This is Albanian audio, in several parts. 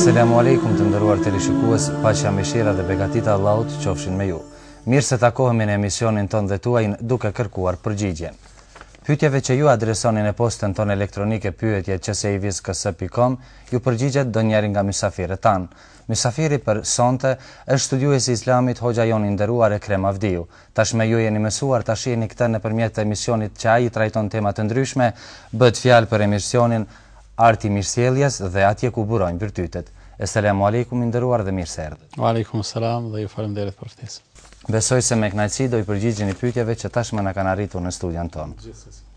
Selamu alejkum të nderuar teleshikues, paqja mëshira dhe begatitë e Allahut të qofshin me ju. Mirë se takohemi në emisionin tonë dhe tuajin duke kërkuar përgjigjen. Pyetjeve që ju adresoni në postën tonë elektronike pyetje@peacetv-ks.com, ju përgjigjet ndonjëri nga mysafirët tanë. Mysafiri për sonte është studiuesi i Islamit hoxha jonë i nderuar Ekrem Avdiu. Tashmë ju jeni mësuar ta shihni këtë nëpërmjet emisionit që ai trajton tema të ndryshme, bëhet fjalë për emisionin Arti i mirësjelljes dhe atje ku burojnë virtytet. Eselamu Alejkum i nderuar dhe mirë se erdhët. Wa alejkum selam dhe ju faleminderit për ftesën. Besoj se me kënaqësi do i përgjigjeni pyetjeve që tashmë na kanë arritur në studion tonë. Gjithsesi.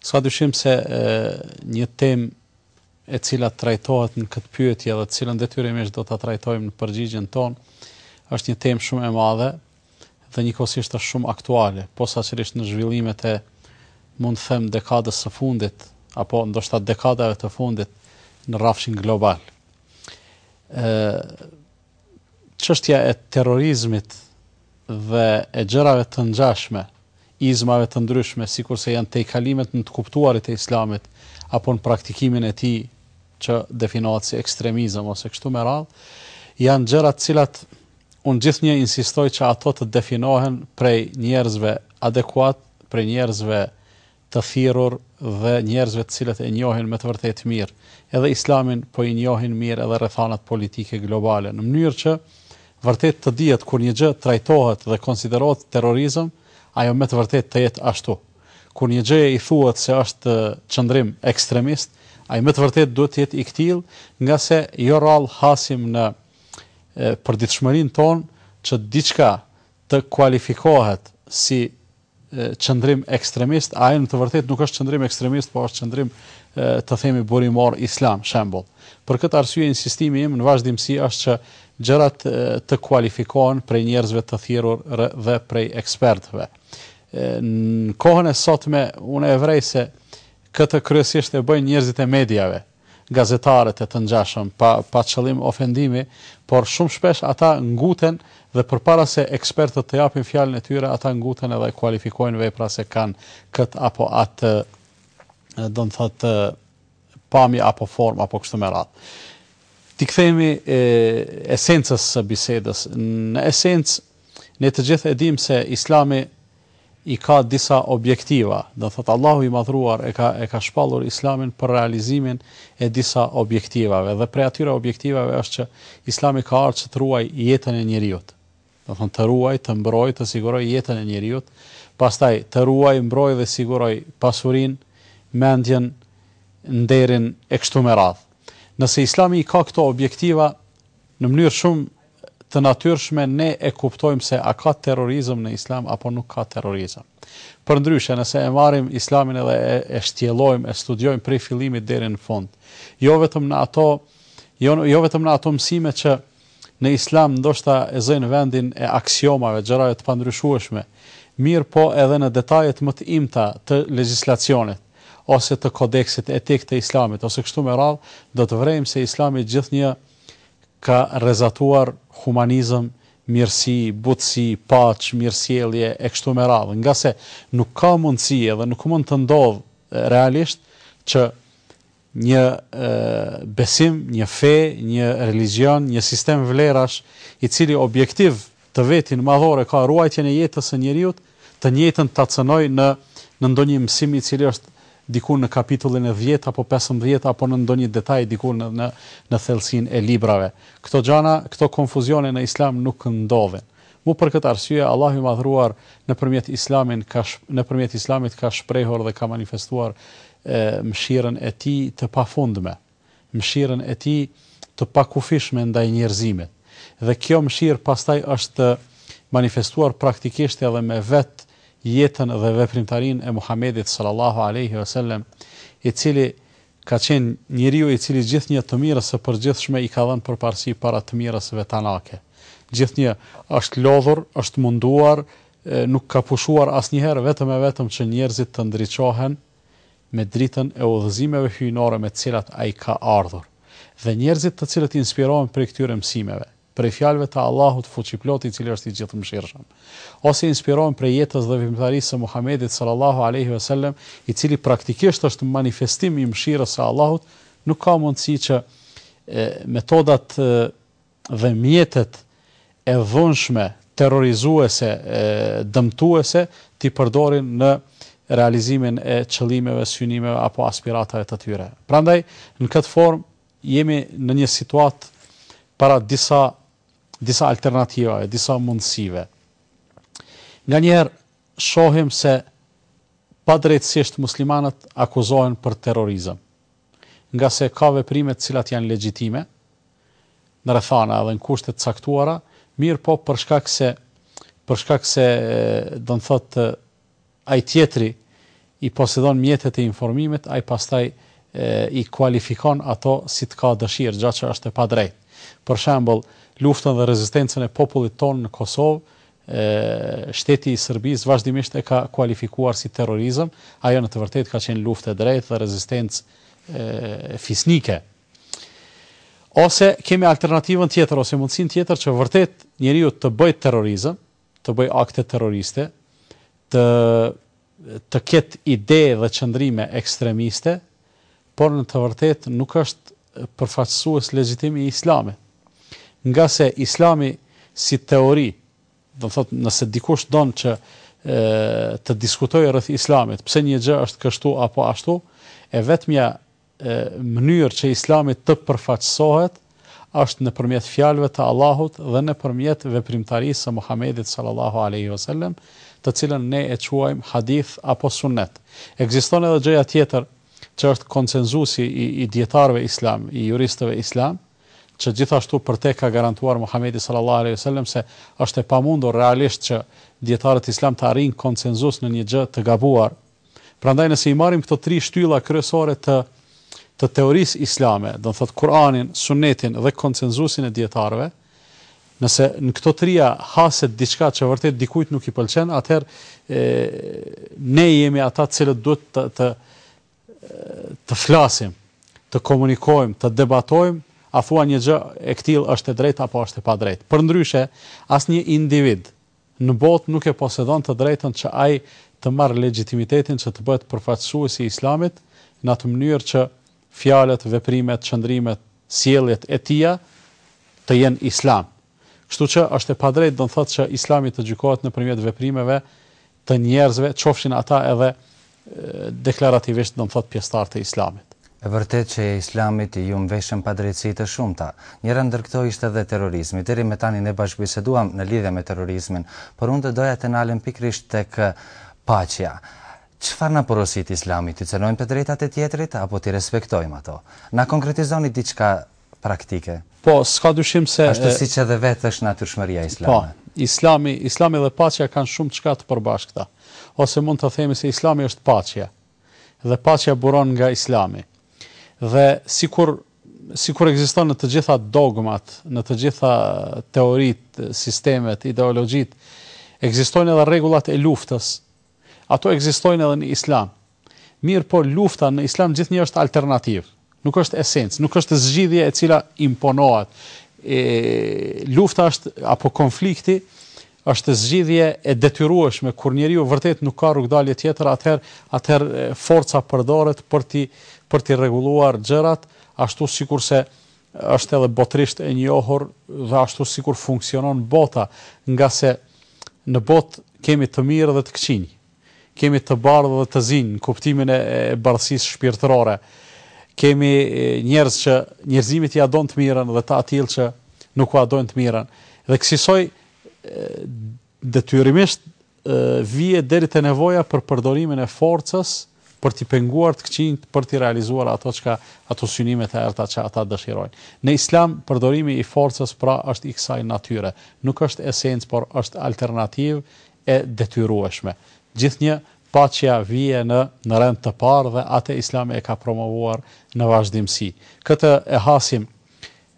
S'ka dyshim se një temë e cila trajtohet në këtë pyetje dhe të cilën detyrimisht do ta trajtojmë në përgjigjen tonë, është një temë shumë e madhe dhe njëkohësisht është shumë aktuale, posaçërisht në zhvillimet e mund të them dekadës së fundit apo ndoshta dekadave të fundit në rrafshin global. Ë Çështja e terrorizmit dhe e gjërave të ngjashme, izmave të ndryshme, sikurse janë tejkalimet në të kuptuarit e Islamit apo në praktikimin e tij që definohet si ekstremizëm ose kështu me radhë, janë gjëra të cilat unë gjithnjë insistoj që ato të definohen prej njerëzve adekuat, prej njerëzve të thirrur dhe njerëzve të cilët e njohin me të vërtetë mirë edhe Islamin po i njohin mirë edhe rrethanat politike globale në mënyrë që vërtet të dihet kur një gjë trajtohet dhe konsiderohet terrorizëm ajo me të vërtetë të jetë ashtu kur një gjëje i thuhet se është qëndrim ekstremist ai me të vërtetë duhet të jetë i këtillë ngase jo rrallë hasim në përditshmërinë tonë që diçka të kualifikohet si qëndrim ekstremist, ai në të vërtetë nuk është qëndrim ekstremist, por është qëndrim të themi burimor islam, shembull. Për këtë arsye insistimi im në vazhdimësi është që gjërat të kualifikohen prej njerëzve të thirrur dhe prej ekspertëve. Në kohën e sotme unë e vërej se këtë kryesisht e bëjnë njerëzit e mediave, gazetarët e të ngjashëm, pa pa qëllim ofendimi, por shumë shpesh ata nguten dhe përpara se ekspertët të japin fjalën e tyre, ata nguten edhe kualifikojnë vepra se kanë këtë apo atë do të thotë pamje apo formë apo kështu me radhë. T'i kthehemi e, esencës së bisedës. Në esencë Ne të gjithë e dimë se Islami i ka disa objektiva, do të thotë Allahu i Madhëruar e ka e ka shpallur Islamin për realizimin e disa objektivave dhe prej atyre objektivave është që Islami ka ardhur që të ruaj jetën e njeriut. Do të thotë të ruaj, të mbrojë, të sigurojë jetën e njeriut, pastaj të ruaj, mbrojë dhe sigurojë pasurinë, mendjen, nderin e kështu me radhë. Nëse Islami i ka këto objektiva në mënyrë shumë të natyrshme ne e kuptojmë se a ka terrorizëm në Islam apo nuk ka terrorizëm. Përndryshe, nëse e marrim Islamin edhe e shtjellojmë, e studiojmë prej fillimit deri në fund, jo vetëm në ato jo jo vetëm në ato mësime që në Islam ndoshta e zëjnë vendin e aksiomave, gjërave të pandryshueshme, mirëpo edhe në detajet më të imta të legjislacionit ose të kodeksit etik të Islamit ose kështu me radhë, do të vrejmë se Islami gjithnjë ka rrezatuar humanizëm, mirësi, butësi, paqë, mirësjellje e kështu me radhë, ngase nuk ka mundësi edhe nuk mund të ndodhë realisht që një besim, një fe, një religjion, një sistem vlerash, i cili objektiv të vetin madhor e ka ruajtjen e jetës së njeriut, të njëjtën ta cënojë në në ndonjë mësim i cili është diku në kapitullin e dhjetë apo pesëmbëdhjetë apo në ndonjë detaj diku në në në thellësinë e librave. Këto gjana, këto konfuzione në Islam nuk ndodhin. Mu për këtë arsye Allahu i Madhëruar nëpërmjet Islamin ka nëpërmjet Islamit ka shprehur dhe ka manifestuar mëshirën e Tij të pafundme. mëshirën e Tij të pakufishme ndaj njerëzimit. Dhe kjo mëshirë pastaj është manifestuar praktikisht edhe me vet jetën dhe veprimtarinë e Muhamedit sallallahu alejhi ve sellem, i cili ka qenë njeriu i cili gjithnjë të mirës së përgjithshme i ka dhënë përparësi para të mirës vetanake. Gjithnjë është lodhur, është munduar, nuk ka pushuar asnjëherë vetëm e vetëm që njerëzit të ndriçohen me dritën e udhëzimeve hyjnore me të cilat ai ka ardhur, dhe njerëzit të cilët inspirohen prej këtyre mësimeve, prej fjalëve të Allahut Fuqiplotë i cili është i Gjithëmëshirshëm, ose inspirohen prej jetës dhe veprimtarisë së Muhamedit sallallahu alejhi ve sellem, i cili praktikisht është manifestim i mëshirës së Allahut, nuk ka mundësi që metodat dhe mjetet e dhunshme terrorizuese dëmtuese t'i përdorin në realizimin e qëllimeve, synimeve apo aspiratave të tyre. Prandaj, në këtë formë jemi në një situatë para disa disa alternativave, disa mundësive. Nganjëherë shohim se padrejtësisht muslimanët akuzohen për terrorizëm. ngase ka veprime të cilat janë legjitime në rrethana edhe në kushte të caktuara, mirëpo për shkak se për shkak se do të thotë ai tjetri i posedon mjetet e informimit, ai pastaj i kualifikon ato si të ka dëshirë, gjë që është e padrejtë. Për shembull, luftën dhe rezistencën e popullit tonë në Kosovë e shteti i Serbisë vazhdimisht e ka kualifikuar si terrorizëm, ajo në të vërtetë ka qenë luftë e drejtë dhe rezistencë fisnike. Ose kemi alternativën tjetër ose mundësinë tjetër që vërtet njeriu të bëjë terrorizëm, të bëjë akte terroriste, të të ketë ide dhe qëndrime ekstremiste, por në të vërtetë nuk është përfaqësues legjitim i Islamit. Ngase Islami si teori, do të thotë nëse dikush don që të diskutojë rreth Islamit, pse një gjë është kështu apo ashtu, e vetmja mënyrë që Islami të përfaqësohet është nëpërmjet fjalëve të Allahut dhe nëpërmjet veprimtarisë së Muhamedit sallallahu alejhi ve sellem, të cilën ne e quajmë hadith apo sunnet. Ekziston edhe gjëja tjetër që është konsenzusi i, i dijetarëve islam, i juristëve islam, që gjithashtu për te ka garantuar Muhamedi sallallahu alejhi ve sellem se është e pamundur realisht që dijetarët islam të arrijnë konsenzus në një gjë të gabuar, Prandaj nëse i marrim këto tri shtylla kryesore të të teorisë islame, do të thotë Kur'anin, Sunnetin dhe konsenzusin e dijetarëve, nëse në këto trija haset diçka që vërtet dikujt nuk i pëlqen, atëherë ne jemi ata të cilët duhet të të të flasim, të komunikojmë, të debatojmë, a thua një gjë e këtill është e drejtë apo është e padrejtë. Përndryshe, asnjë individ në botë nuk e posedon të drejtën që ai të marrë legjitimitetin që të bëhet përfaqësues i Islamit në atë mënyrë që fjalët, veprimet, qëndrimet, sjelljet e tija të jenë Islam. Kështu që është e padrejtë do të thotë që Islami të gjykohet nëpërmjet veprimeve të njerëzve, qofshin ata edhe deklarativisht do të thotë pjesëtarë të Islamit. E vërtetë që Islamit iu mveshen padrejtësi të shumta. Njëra ndër këto ishte dhe terrorizmi. Deri me tani ne bashkëbiseduam në lidhje me terrorizmin, por unë do doja të nalem pikërisht tek paqja. Çfarë na porosit Islami, t'i cenojmë të drejtat e tjetrit apo t'i respektojmë ato? Na konkretizoni diçka praktike. Po, s'ka dyshim se... Ashtu siç edhe vetë është natyrshmëria islame. Po, Islami, Islami dhe paqja kanë shumë çka të përbashkëta. Ose mund të themi se Islami është paqja. Dhe paqja buron nga Islami. Dhe sikur sikur ekziston në të gjitha dogmat, në të gjitha teoritë, sistemet, ideologjitë, ekzistojnë edhe rregullat e luftës. Ato ekzistojnë edhe në Islam. Mirëpo lufta në Islam gjithnjë është alternativë, nuk është esencë, nuk është zgjidhje e cila imponohet. Lufta është apo konflikti është zgjidhje e detyrueshme kur njeriu vërtet nuk ka rrugëdalje tjetër, atëherë atëherë forca përdoret për t'i për t'i rregulluar gjërat, ashtu sikurse është edhe botërisht e njohur dhe ashtu sikur funksionon bota, ngase në botë kemi të mirë dhe të këqinj. Kemi të bardhë dhe të zinj në kuptimin e bardhësisë shpirtërore. Kemi njerëz që njerëzimit ia don të mirën dhe të atillë që nuk ua dojnë të mirën. Dhe kësisoj detyrimisht vie deri te nevoja për përdorimin e forcës për t'i penguar të këqinjtë për t'i realizuar ato çka ato synimet e errëta që ata dëshirojnë. Në Islam përdorimi i forcës pra është i kësaj natyre. Nuk është esencë, por është alternativë e detyrueshme. Gjithnjë paqja vie në në rend të parë dhe atë Islami e ka promovuar në vazhdimësi. Këtë e hasim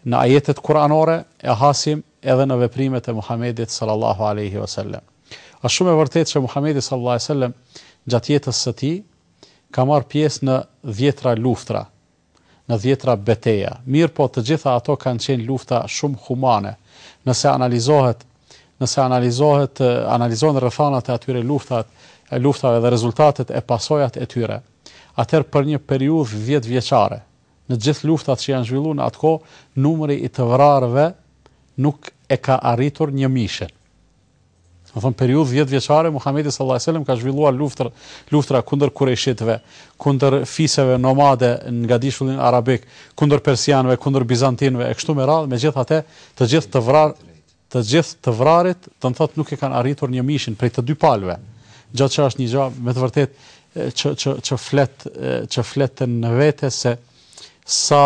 në ajetet kuranore, e hasim edhe në veprimet e Muhamedit sallallahu alejhi ve sellem. Është shumë e vërtetë që Muhamedi sallallahu alejhi ve sellem gjatë jetës së tij ka marrë pjesë në dhjetëra luftra, në dhjetra beteja, mirëpo të gjitha ato kanë qenë lufta shumë humane, nëse analizohet, nëse analizohet, analizohen rrethanat e atyre luftat, e luftave dhe rezultatet e pasojat e tyre, atëherë për një periudhë dhjetë vjeçare, në gjithë luftat që janë zhvillu në atë kohë, numri i të vrarëve nuk e ka arritur një mijëshin. Do të thotë periudhë 10 vjeçare Muhamedi sallallahu alaihi wasallam ka zhvilluar luftra, luftra kundër kurejshitëve, kundër fiseve nomade në gadishullin arabik, kundër persianëve, kundër bizantinëve e kështu me radhë, megjithatë, të gjithë të vrarë, të gjithë të vrarit, do të thotë nuk e kanë arritur një mijëshin prej të dy palëve. Gjë që është një gjë me të vërtetë që që që flet që flet në vete se sa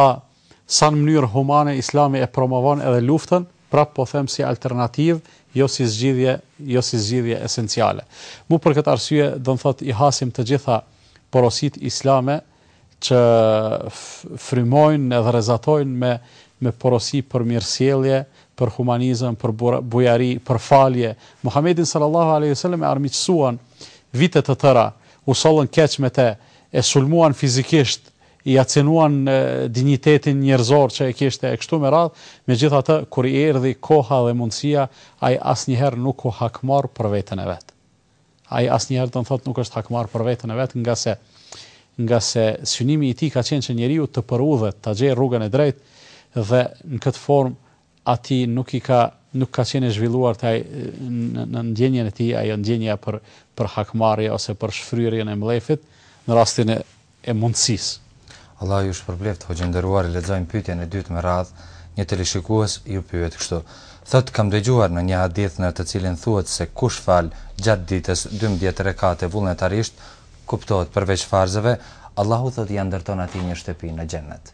sa në mënyrë humane Islami e promovon edhe luftën, prapë po them si alternativë, jo si zgjidhje, jo si zgjidhje esenciale. Mu për këtë arsye, do të thotë i hasim të gjitha porositë islame që frymojnë edhe rrezatojnë me me porosi për mirësjellje, për humanizëm, për bujari, për falje. Muhamedin sallallahu alaihi wasallam e armiqësuan vite të tëra, u sollën keq me të, e sulmuan fizikisht, ia cenuan dinjitetin njerëzor që e kishte e kështu me radhë, megjithatë kur i erdhi koha dhe mundësia, ai asnjëherë nuk u hakmarr për veten e vet. Ai asnjëherë do të thotë nuk është hakmarrë për veten e vet ngase ngase synimi i tij ka qenë që njeriu të përudhet, ta gjejë rrugën e drejtë dhe në këtë formë atij nuk i ka nuk ka qenë e zhvilluar te ai në në ndjenjën e tij ajo ndjenja për për hakmarrje ose për shfryrjen e mllefit në rastin e e mundësisë. Allahu ju shpërbleftë hoxhë i nderuar e lexojmë pyetjen e dytë me radhë, një teleshikues ju pyet kështu, thotë kam dëgjuar në një hadith në të cilin thuhet se kush fal gjatë ditës dymbëdhjetë rekate vullnetarisht, kuptohet përveç farzëve, Allahu thotë ia ndërton atij një shtëpi në xhennet.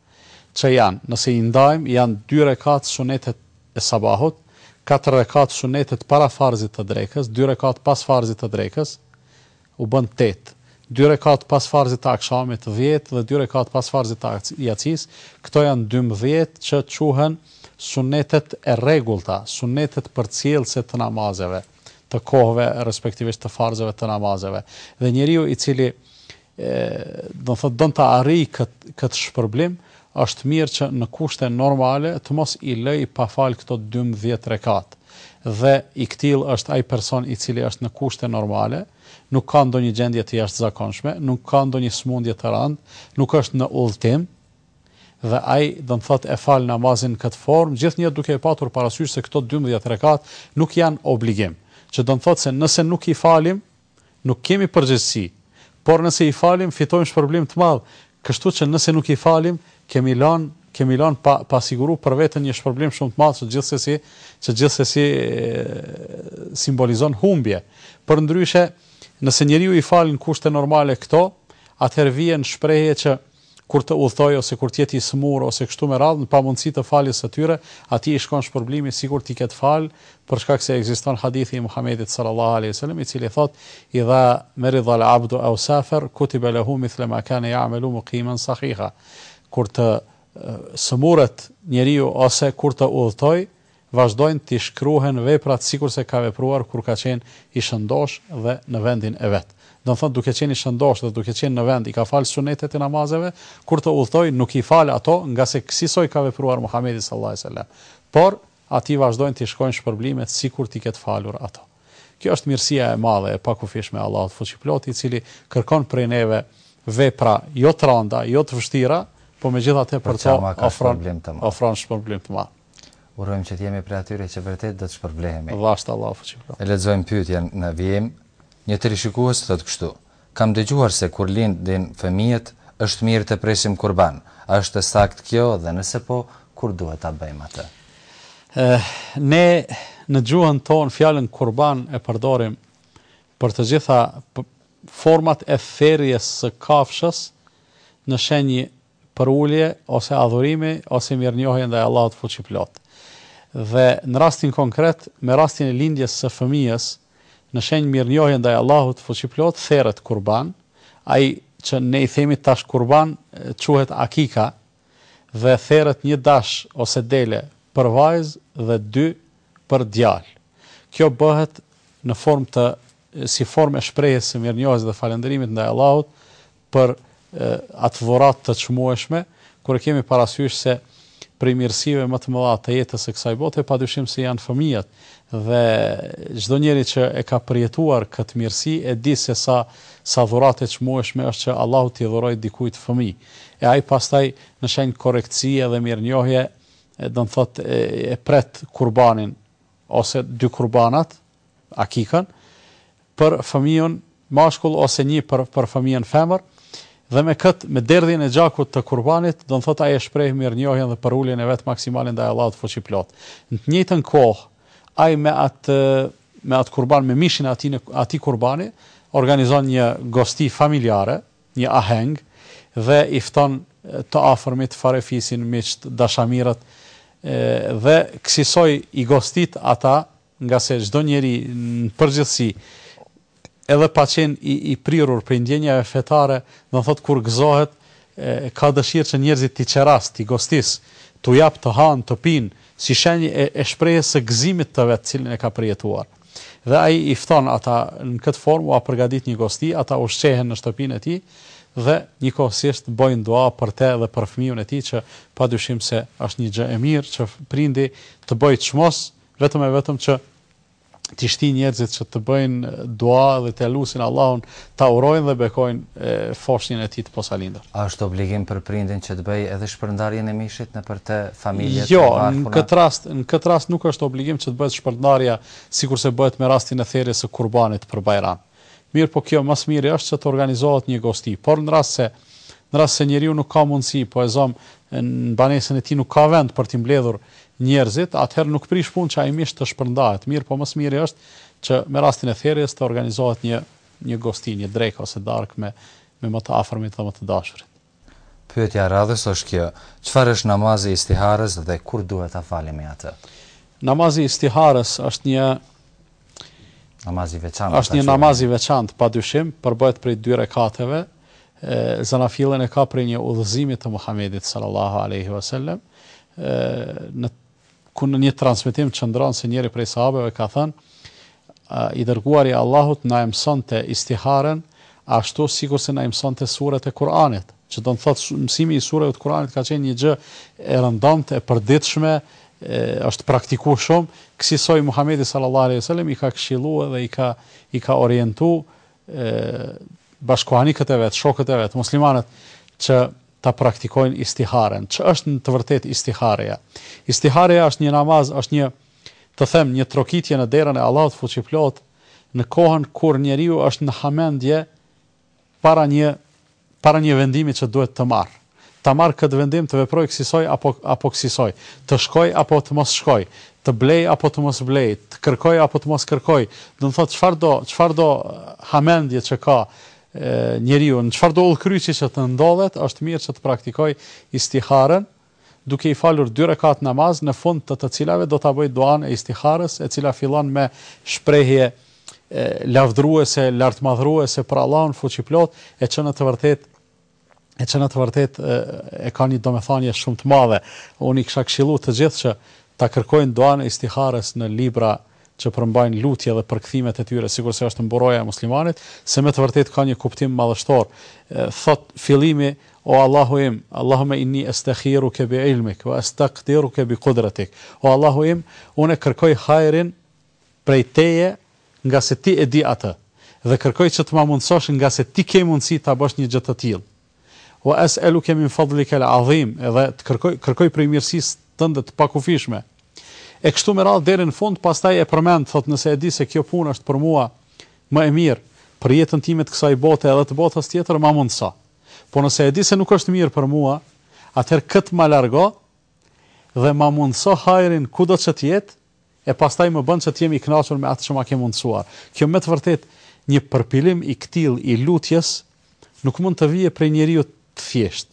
që janë, nëse i ndajmë, janë dy rekatë sunetet e sabahut, katër rekatë sunetet para farzit të drekës, dy rekatë pas farzit të drekës, u bën tetë, dy rekatë pas farzit të akşamit, dhjetë, dhe dy rekatë pas farzit të jacisë, këto janë dymbëdhjetë që quhen sunetet e rregullta, sunetet përcjellëse të namazeve, të kohëve, respektivisht të farzeve të namazeve. Dhe njeriu i cili do të thotë don ta arrijë këtë këtë shpërblim, është mirë që në kushte normale të mos i lëjë pa fal këto dymbëdhjetë rekat. Dhe i këtillë është ai person i cili është në kushte normale, nuk ka ndonjë gjendje të jashtëzakonshme, nuk ka ndonjë sëmundje të rëndë, nuk është në udhëtim, dhe ai do të thotë e fal namazin në këtë formë, gjithnjë duke e patur parasysh se këto dymbëdhjetë rekat nuk janë obligim, që do të thotë se nëse nuk i falim, Nuk kemi përgjegjësi, por nëse i falim fitojmë shpërblim të madh, kështu që nëse nuk i falim, kemi lënë, kemi lënë pa, pa siguru për veten një shpërblim shumë të madh që gjithsesi, që gjithsesi simbolizon humbje. Përndryshe, nëse njeriu i fal në kushte normale këto, atëherë vjen në shprehje që kur të udhëtojë ose kur të jetë i sëmurë ose kështu me radhë, në pamundësi të faljes së tyre, atij i shkon shpërblimi sikur t'i ketë falë, për shkak se ekziston hadithi i Muhamedit sallallahu alejhi ve selem, i cili thotë, Idha merida al-abdu aw safer, kutiba lehu mithla ma kana ya'malu muqiman sahiha, Kur të sëmuret njeriu ose kur të udhëtojë, vazhdojnë t'i shkruhen veprat sikurse ka vepruar kur ka qenë i shëndoshë dhe në vendin e vet. Domethënë duke qenë i shëndoshë dhe duke qenë në vend i ka falë sunetet e namazeve, kur të udhëtojë nuk i falë ato ngase kësisoj ka vepruar Muhamedi sallallâhu alejhi ve sellem. Por, atij vazhdojnë t'i shkojnë shpërblimet sikur t'i ketë falur ato. Kjo është mirësia e madhe e pakufishme e Allahut Fuqiplotë i cili kërkon prej neve vepra jo të rënda, jo të vështira, po megjithatë për to ofron ofron shpërblim të madh. Urojmë që të jemi prej atyre që vërtet do të shpërblehemi. Dhashtë Allahu që pra. E lexojmë pyetjen në vijim. Një teleshikues thotë kështu, Kam dëgjuar se kur lindin fëmijët, është mirë të presim kurban. A është e saktë kjo dhe nëse po, kur duhet ta bëjmë atë? Ne në gjuhën tonë fjalën kurban e përdorim për të gjitha format e therjes së kafshës në shenjë përulje ose adhurimi ose mirënjohje ndaj Allahut Fuqiplot. Dhe në rastin konkret, me rastin e lindjes së fëmijës, në shenjë mirënjohje ndaj Allahut Fuqiplot theret kurban, ai që ne i themi tash kurban quhet akika dhe theret një dash ose dele për vajzë dhe dy për djalë. Kjo bëhet në formë të si formë e shprehjes së mirënjohjes dhe falënderimit ndaj Allahut për atë dhuratë të çmueshme, kur e kemi parasysh se prej mirësive më të mëdha të jetës së kësaj bote padyshim se janë fëmijët dhe çdo njeri që e ka përjetuar këtë mirësi e di se sa sa dhuratë e çmueshme është që Allahu t'i dhurojë dikujt fëmijë. E ai pastaj në shenjë korrektësie dhe mirënjohje, do të thotë e pret kurbanin ose dy kurbanat, akikën, për fëmijën mashkull ose një për për fëmijën femër, dhe me këtë, me derdhjen e gjakut të kurbanit, do të thotë ai e shpreh mirënjohjen dhe përuljen e vet maksimale ndaj Allahut Fuqiplotë. Në të njëjtën kohë, ai me atë me atë kurban me mishin e atij atij kurbani organizon një gosti familjare, një aheng dhe i fton të afërmit, farefisin, miqt, dashamirët, dhe kësisoj i gostit ata Ngase çdo njeri në përgjithësi, edhe pa qenë i i prirur prej ndjenjave fetare, do të thotë kur gëzohet, ka dëshirë që njerëzit t'i qerasë, t'i gostisë, t'u japë të hanë, të pinë, si shenjë e e shprehjes së gëzimit të vet të cilin e ka përjetuar. Dhe ai i fton ata në këtë formë ua përgatit një gosti, ata ushqehen në shtëpinë e tij dhe njëkohësisht bojnë dua për te dhe për fëmiun e tij që padyshim se është një gjë e mirë që prindi të bëjë çmos Vetëm e vetëm që t'i shti njerëzit që të bëjnë dua dhe të lusin Allahun, ta urojnë dhe bekojnë foshnjën e tij të posalindur. A është obligim për prindin që të bëjë edhe shpërndarjen e mishit nëpër familjet, jo, e varfëra? Jo, në këtë rast, në këtë rast nuk është obligim që të bëhet shpërndarja sikurse bëhet me rastin e therjes së kurbanit për Bajram. Mirëpo kjo më së miri është që të organizohet një gosti. Por në rast se në rast se njeriu nuk ka mundësi, po e zom, në banesën e tij nuk ka vend për t'i mbledhur njerëzit, atëherë nuk prish punë që ai mish të shpërndahet. Mirëpo më së miri është që me rastin e therjes të organizohet një një gosti, një drekë ose darkë me me më të afërmit dhe më të dashurit. Pyetja e radhës është kjo, Çfarë është namazi i istiharës dhe kur duhet ta falim atë? Namazi i istiharës është një Namaz i veçantë. Është një namaz i veçantë, padyshim, përbëhet prej dy rekateve, zanafillin e ka prej një udhëzimi të Muhamedit sallallahu alejhi wasallam, në ku në një transmetim qëndron se njëri prej sahabeve ka thënë, I dërguari i Allahut na e mësonte istiharen ashtu sikurse na i mësonte suret e Kur'anit, që do të thotë mësimi i sureve të Kur'anit ka qenë një gjë e rëndomtë, e përditshme, është praktikuar shumë, kësisoj Muhamedi sallallahu alejhi ve sellem i ka këshilluar dhe i ka i ka orientuar bashkëkohanikët e vet, shokët e vet, muslimanët që ta praktikojnë istiharen. Ç'është në të vërtetë istihareja? Istihareja është një namaz, është një, të them, një trokitje në derën e Allahut Fuqiplotë, në kohën kur njeriu është në hamendje para një para një vendimi që duhet të marrë. Ta marrë këtë vendim të veprojë kësisoj apo apo kësisoj, të shkojë apo të mos shkojë, të blejë apo të mos blejë, të kërkojë apo të mos kërkojë, do të thotë çfarëdo, çfarëdo hamendje që ka, njeriu në çfarëdo udhëkryqi që të ndodhet është mirë që të praktikojë istiharën duke i falur dy rekat namaz në fund të të cilave do ta bëjë duanë e istiharës e cila fillon me shprehje lavdëruese lartmadhëruese për Allahun fuqiplotë e që në të vërtetë e që në të vërtet e ka një domethënie shumë të madhe. Unë i kësha këshilu të gjithë që ta kërkojnë duan e istihares në libra që përmbajnë lutje dhe përkthimet e tyre, sikurse është mburoja e muslimanit, se me të vërtet ka një kuptim madhështor. Thot fillimi, o Allahu im, Allahumme inni estekhiruke bi ilmik, we estekdiruke bi kudratik. O Allahu im, unë e kërkoj hajrin prej teje ngase ti e di atë, dhe kërkoj që të ma mundësosh ngase ti ke mundësi ta bësh një gjë të tillë. Wa es'eluke min fadlike al-'azim, dhe të kërkoj, kërkoj prej mirësisë tënde të pakufishme. E kështu me radhë deri në fund, pastaj e përmend, thotë, nëse e di se kjo punë është për mua më e mirë, për jetën time të kësaj bote edhe të botës tjetër, ma mundëso. Po nëse e di se nuk është mirë për mua, atëherë këtë ma largo dhe ma mundëso hajrin kudo që të jetë, e pastaj më bën që të jem i kënaqur me atë që ma ke mundësuar. Kjo me të vërtetë një përpilim i këtillë i lutjes nuk mund të vijë prej njeriut të thjeshtë.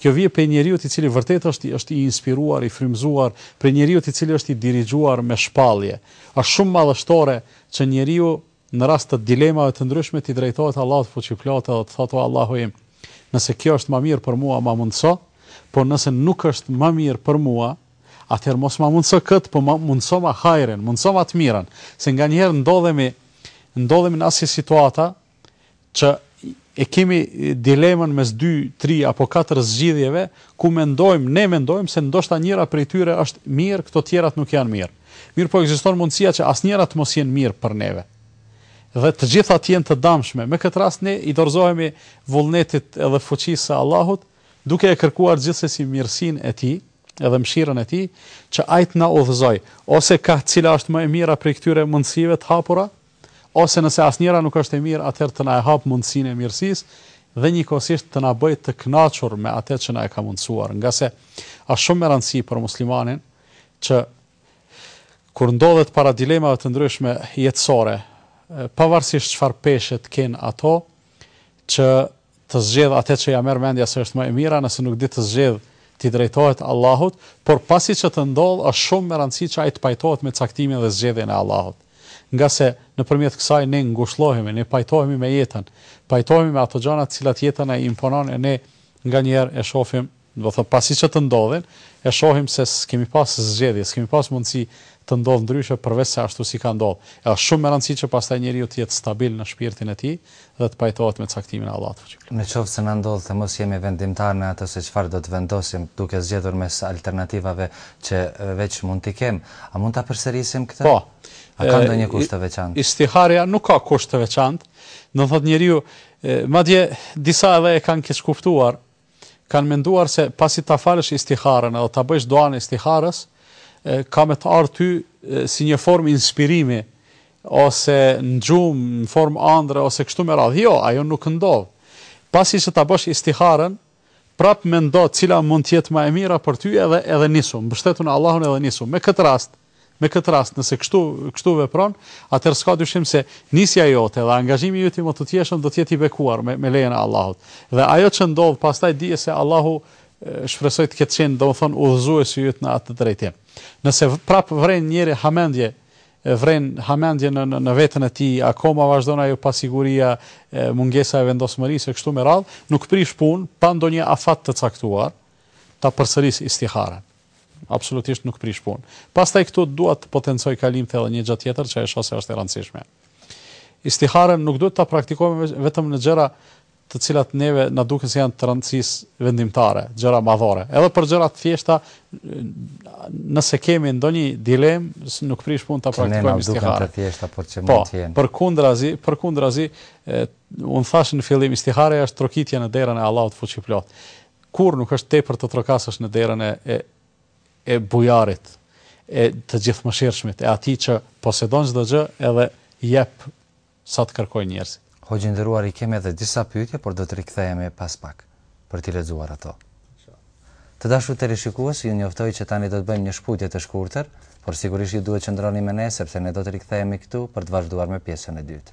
Kjo vjen prej njeriut i cili vërtetë është është i inspiruar, i frymëzuar, prej njeriut i cili është i dirigjuar me shpallje. Është shumë madhështore që njeriu në rast të dilemave të ndryshme t'i drejtohet Allahut Fuqiplot edhe të thotë o Allahu im, nëse kjo është ma mirë për mua ma mundëso, por nëse nuk është ma mirë për mua, Atëherë mos ma mundëso këtë, po ma mundësoma hajrin, mundësoma të mirën, se nganjëherë ndodhemi, ndodhemi në asi situata që e kemi dilemën mes dy, tri apo katër zgjidhjeve, ku mendojmë, ne mendojmë se ndoshta njëra prej tyre është mirë, këto tjerat nuk janë mirë. Mirëpo ekziston mundësia që asnjëra të mos jenë mirë për neve. Dhe të gjitha të jenë të damshme. Me këtë rast ne i dorëzohemi vullnetit edhe fuqisë së Allahut, duke e kërkuar gjithsesi mirësinë e tij, edhe mëshirën e Tij, që Ai të na udhëzojë, ose kah cila është më e mira prej këtyre mundësive të hapura, ose nëse asnjëra nuk është e mirë, atëherë të na e hapë mundësinë e mirësisë dhe njëkohësisht të na bëjë të kënaqur me atë që na e ka mundësuar, ngase është shumë me rëndësi për muslimanin që kur ndodhet para dilemave të ndryshme jetësore, pavarësisht çfarë peshe të kenë ato, që të zgjedhë atë që ia merr mendja se është më e mira, nëse nuk di të zgjedhë t'i drejtohet Allahut, por pasi që të ndodhë është shumë me rëndësi që ai të pajtohet me caktimin dhe zgjedhjen e Allahut. Ngase nëpërmjet kësaj ne ngushëllohemi, ne pajtohemi me jetën, pajtohemi me ato gjëra të cilat jeta na i imponon e ne nganjëherë e shohim Do të thotë pasi që të ndodhin, e shohim se s'kemi pas zgjedhje, s'kemi pas mundësi të ndodhë ndryshe përveç se ashtu si ka ndodhë. E është shumë me rëndësi që pastaj njeriu të jetë stabil në shpirtin e tij dhe të pajtohet me caktimin e Allahut fuqiplot. Në qoftë se na ndodh të mos jemi vendimtarë në atë se çfarë do të vendosim duke zgjedhur mes alternativave që veç mund t'i kemë, a mund ta përsërisim këtë? Po. A ka ndonjë kusht të veçantë? Istiharja nuk ka kusht të veçantë, do të thotë njeriu, madje disa edhe e kanë keqkuptuar, kanë menduar se pasi ta falësh istiharën edhe ta bëjsh duanë e istiharës, ka me të ardhë ty si një formë inspirimi, ose në gjumë, në formë andre, ose kështu me radhë. Jo, ajo nuk ndodhë. Pasi që ta bësh istiharën, prapë mendo cila mund të jetë ma e mira për ty edhe, edhe nisu, mbështetu në Allahun edhe nisu. Me këtë rast, Me këtë rast, nëse kështu, kështu vepron, atëherë s'ka dyshim se nisja jote dhe angazhimi yt i mëtutjeshëm do të jetë i bekuar, me, me lejen e Allahut. Dhe ajo që ndodh pastaj dije se Allahu shpresoj të ketë qenë domethënë udhëzuesi yt në atë drejtim. Nëse prap vren njeriu hamendje vren hamendje në, në, në vetën e tij, akoma vazhdon ajo pasiguria, mungesa e vendosmërisë e kështu me radhë, nuk prish punë pa ndonjë afat të caktuar, ta përsëris istiharen. Absolutisht nuk prish punë. Pastaj këtu dua të potencoj kalimthi edhe një gjë tjetër që e shoh se është e rëndësishme. Istiharen nuk duhet ta praktikojmë vetëm në gjëra të cilat neve na duken se janë të rëndësisë vendimtare, gjëra madhore. Edhe për gjëra të thjeshta, nëse kemi ndonjë dilemë, nuk prish punë ta praktikojmë istiharen. Që ne na duken të thjeshta, por që po, mund të jenë. Po, përkundrazi, përkundrazi, unë thashë në fillim, istiharja është trokitje në derën e Allahut fuqiplot. Kurrë nuk është tepër të trokasësh në derën e e bujarit, e të gjithëmëshirshmit, e atij që posedon çdo gjë edhe jep sa të kërkojnë njerëzit. Hoxhë i nderuar i kemi edhe disa pyetje por do të rikthehemi pas pak për t'i lexuar ato. Të dashur teleshikues, ju njoftoj që tani do të bëjmë një shkëputje të shkurtër, por sigurisht ju duhet të qëndroni me ne sepse ne do të rikthehemi këtu për të vazhduar me pjesën e dytë.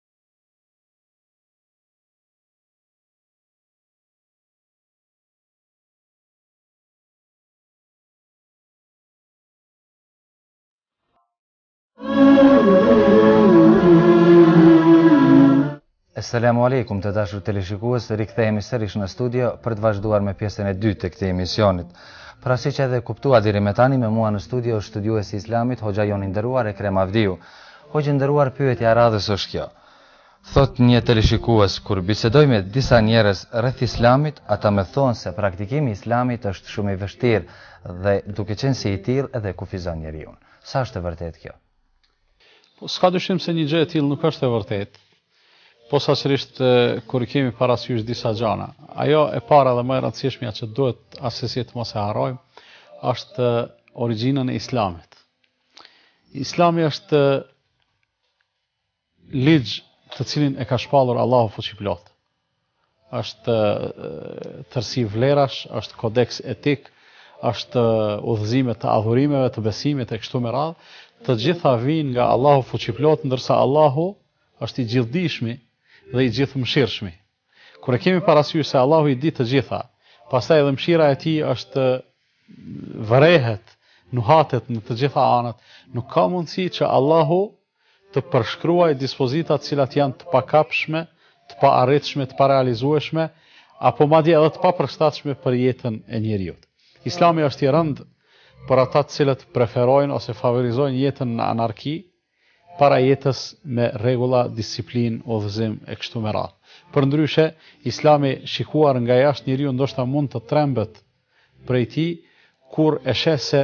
Esselamu alejkum të dashur teleshikues, rikthehemi sërish në studio për të vazhduar me pjesën e dytë të këtij emisionit. Pra siç edhe e kuptuat deri më tani me mua në studio është studiuesi i islamit, hoxha jonë i nderuar Ekrem Avdiu. Hoxhë i nderuar pyetja e radhës është kjo, thotë një teleshikues kur bisedoj me disa njerëz rreth Islamit ata më thonë se praktikimi i Islamit është shumë i vështirë dhe duke qenë si i tillë edhe e kufizon njeriun. Sa është e vërtetë kjo? Po s'ka dyshim se një gjë e tillë nuk është e vërtetë, posaçërisht kur i kemi parasysh disa gjana. Ajo e para dhe më e rëndësishmja që duhet asesi të mos e harrojmë është origjinën e Islamit. Islami është ligj të cilin e ka shpallur Allahu fuqiplot. Është tërsi vlerash, është kodeks etik, është udhëzime të adhurimeve, të besimit e kështu me radhë. Të gjitha vijnë nga Allahu fuqiplot, ndërsa Allahu është i gjithdijshmi dhe i gjithëmshirshmi. Kur e kemi parasysh se Allahu i di të gjitha, pastaj edhe mëshira e Tij është vërehet, nuhatet në të gjitha anët, nuk ka mundësi që Allahu të përshkruaj dispozita të cilat janë të pakapshme, të paarritshme, të parealizueshme, apo madje edhe të papërshtatshme për jetën e njeriut. Islami është i rëndë për ata të cilët preferojnë ose favorizojnë jetën në anarki, para jetës me rregulla, disciplinë, udhëzim e kështu me radhë. Përndryshe, Islami shikuar nga jashtë njeriu ndoshta mund të trembet prej tij kur e sheh se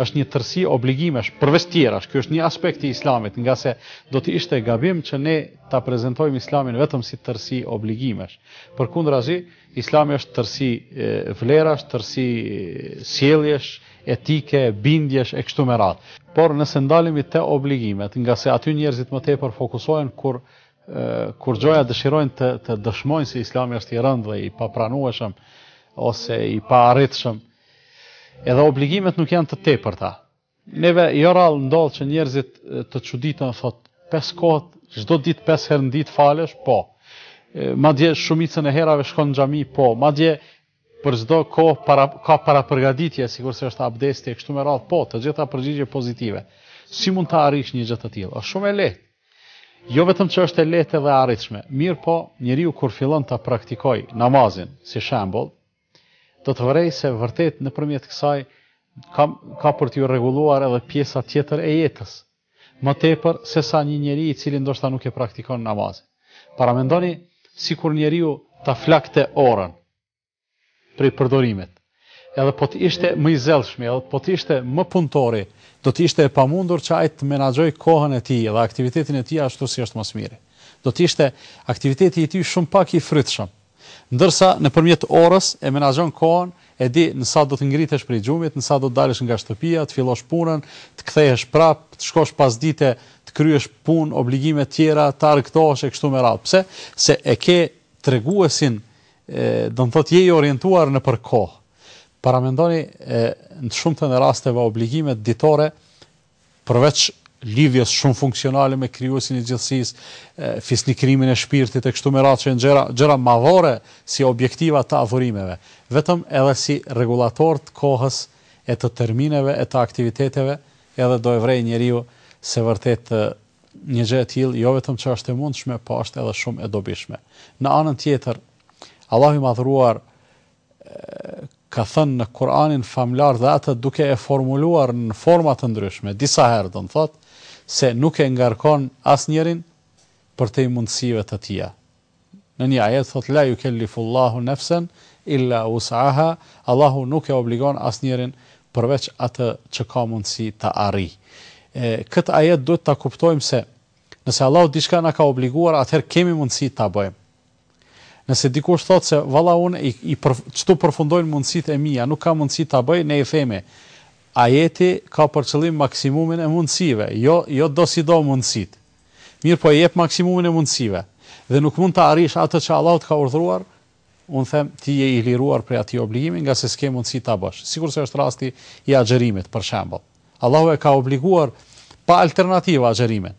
është një tërësi obligimesh, përveç tjerash, ky është një aspekt i islamit, ngase do të ishte gabim që ne ta prezentojmë islamin vetëm si tërësi obligimesh. Përkundrazi, Islami është tërësi vlerash, tërësi sjelljesh, etike, bindjesh e kështu me radhë. Por nëse ndalemi te obligimet, ngase aty njerëzit më tepër fokusohen kur kur gjoja dëshirojnë të të dëshmojnë se Islami është i rëndë dhe i papranueshëm ose i paarritshëm. Edhe obligimet nuk janë të tepërta. Neve jo rrallë ndodh që njerëzit të çuditen thotë, pesë kohë çdo ditë pesë herë në ditë falesh? Po. Madje shumicën e herave shkon në xhami? Po. Madje për çdo kohë para ka parapërgatitje, sikurse është abdesti e kështu me radhë? Po, të gjitha përgjigje pozitive. Si mund ta arrish një gjë të tillë? Është shumë e lehtë. Jo vetëm që është e lehtë dhe e arritshme, mirëpo, njeriu kur fillon ta praktikoj namazin, si shembull, Do të vërejë se vërtet nëpërmjet kësaj ka, ka për t'ju rregulluar edhe pjesa tjetër e jetës, më tepër se sa një njeri i cili ndoshta nuk e praktikon namazin. Paramendoni sikur njeriu ta flakte orën prej përdorimit. Edhe po të ishte më i zellshmi, edhe po të ishte më punëtori, do të ishte e pamundur që ai të menaxhojë kohën e tij edhe aktivitetin e tij ashtu si është më së miri. Do të ishte aktiviteti i tij shumë pak i frytshëm. Ndërsa nëpërmjet orës e menaxhon kohën, e di në sa do të ngritesh prej gjumit, në sa do të dalësh nga shtëpia, të fillosh punën, të kthehesh prapë, të shkosh pasdite, të kryesh punë, obligime tjera, të argëtohesh e kështu me radhë. Pse? Se e ke treguesin, do të thotë je i orientuar nëpër kohë. Paramendoni në të shumtën e rasteve obligimet ditore Përveç lidhjes shumë funksionale me Krijuesin e gjithësisë, fisnikërimin e shpirtit e kështu me radhë që janë gjëra, gjëra madhore si objektiva të adhurimeve, vetëm edhe si rregullatorë të kohës e të termineve e të aktiviteteve edhe do e vërejë njeriu se vërtet një gjë e tillë jo vetëm që është e mundshme, po është edhe shumë e dobishme. Në anën tjetër, Allahu i Madhëruar ka thënë në Kur'anin famëlartë dhe atë duke e formuluar në forma të ndryshme, disa herë do të thotë se nuk e ngarkon asnjërin përtej mundësive të tija. Në një ajet thotë la yukellifullahu nafsan illa wus'aha, Allahu nuk e obligon asnjërin përveç atë që ka mundësi ta arrijë. Këtë ajet duhet ta kuptojmë se nëse Allahu diçka na ka obliguar, atëherë kemi mundësi ta bëjmë. Nëse dikush thotë se valla unë i i për këtu përfundojnë mundësitë e mia, nuk kam mundësi ta bëj, ne i themi, Ajeti ka për qëllim maksimumin e mundësive, jo jo dosido mundësitë. Mirëpo, e jep maksimumin e mundësive dhe nuk mund ta arrish atë që Allahu të ka urdhëruar, unë them ti je i liruar prej atij obligimi ngase s'ke mundësi ta bësh. Sikurse është rasti i agjërimit, për shembull. Allahu e ka obliguar pa alternativë agjerimin.